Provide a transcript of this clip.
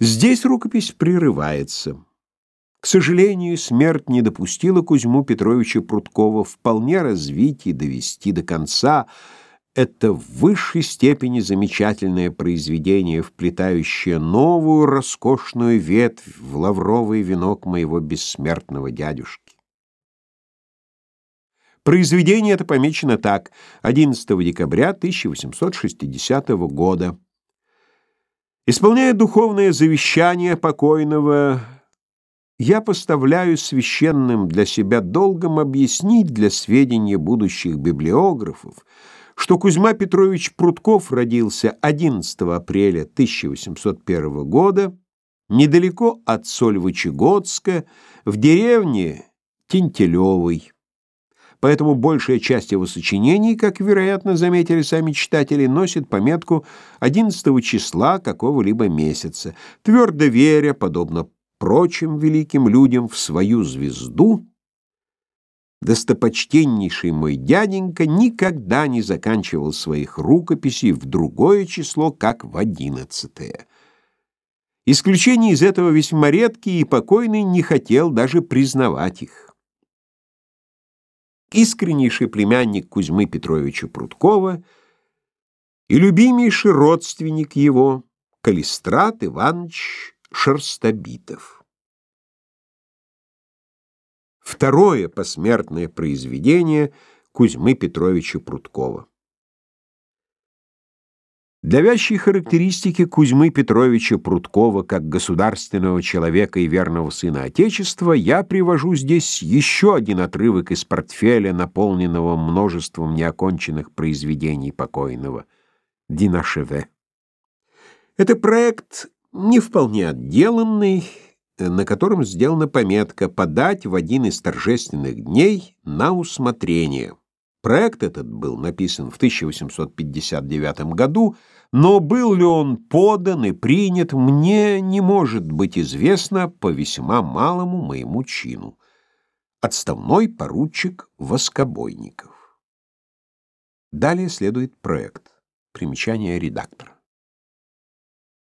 Здесь рукопись прерывается. К сожалению, смерть не допустила Кузьму Петровича Прудкова вполне развить и довести до конца это в высшей степени замечательное произведение, вплетающее новую роскошную ветвь в лавровый венок моего бессмертного дядюшки. Произведение это помечено так: 11 декабря 1860 года. Исполняя духовное завещание покойного я поставляю священным для себя долгом объяснить для сведения будущих библиографов, что Кузьма Петрович Прутков родился 11 апреля 1801 года недалеко от Сольвычегодска в деревне Тентелевой. Поэтому большая часть его сочинений, как, вероятно, заметили сами читатели, носит пометку 11 числа какого-либо месяца, твердо веря, подобно прочим великим людям в свою звезду, достопочтеннейший мой дяденька никогда не заканчивал своих рукописей в другое число, как в одиннадцатое. Исключения из этого весьма редкие, и покойный не хотел даже признавать их. Искреннейший племянник Кузьмы Петровича Прудкова и любимейший родственник его, Калистрат Иванович Шерстобитов. Второе посмертное произведение Кузьмы Петровича Прудкова. Для вящей характеристики Кузьмы Петровича Прудкова как государственного человека и верного сына Отечества я привожу здесь еще один отрывок из портфеля, наполненного множеством неоконченных произведений покойного Динашеве. Это проект не вполне отделанный, на котором сделана пометка «Подать в один из торжественных дней на усмотрение». Проект этот был написан в 1859 году, но был ли он подан и принят, мне не может быть известно по весьма малому моему чину. Отставной поручик Воскобойников. Далее следует проект. Примечание редактора.